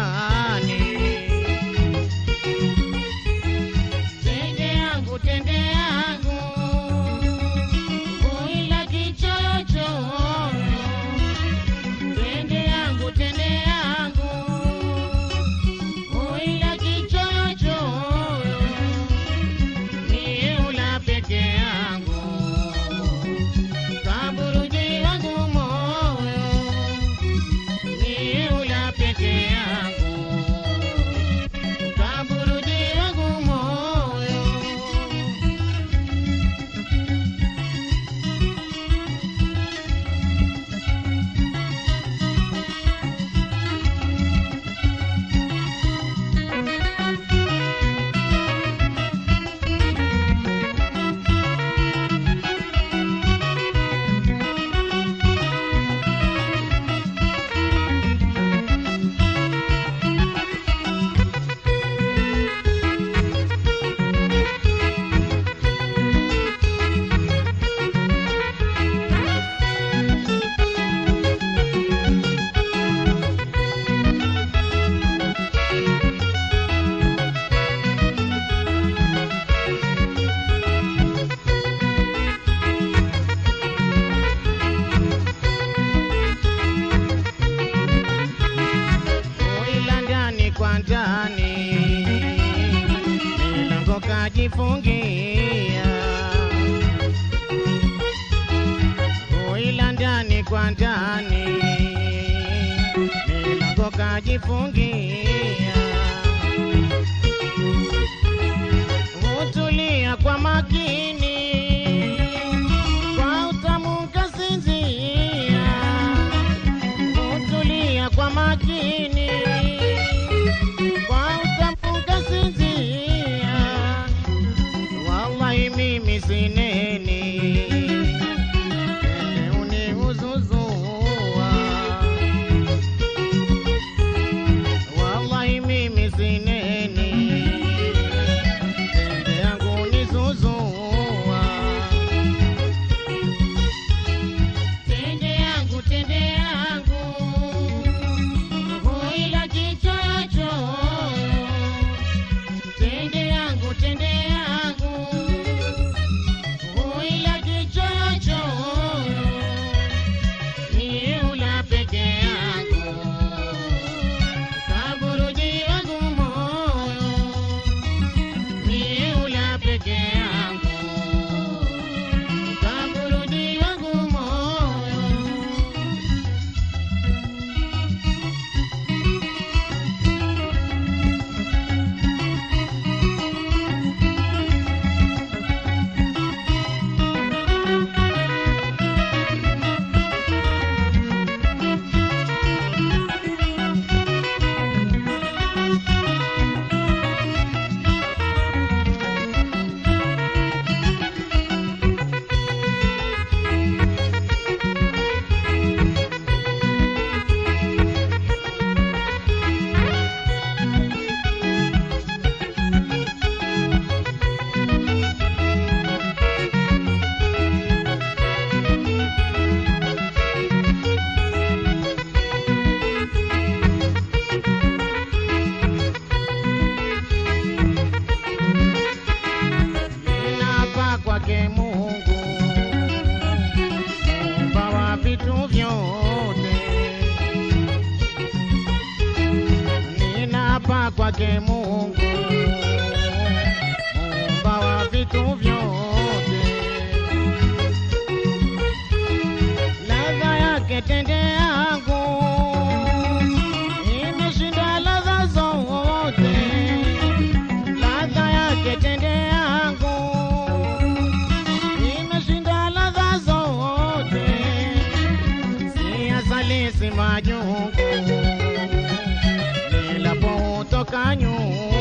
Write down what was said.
Ah. Milango kajifungia, kuila ndani kwa ndani, milango kajifungia, kwake Mungu muumba wa vitu vyote, ladha yake tende yangu imeshinda ladha zote. Ladha yake tende yangu imeshinda ladha zote, si asali si majungu, caño.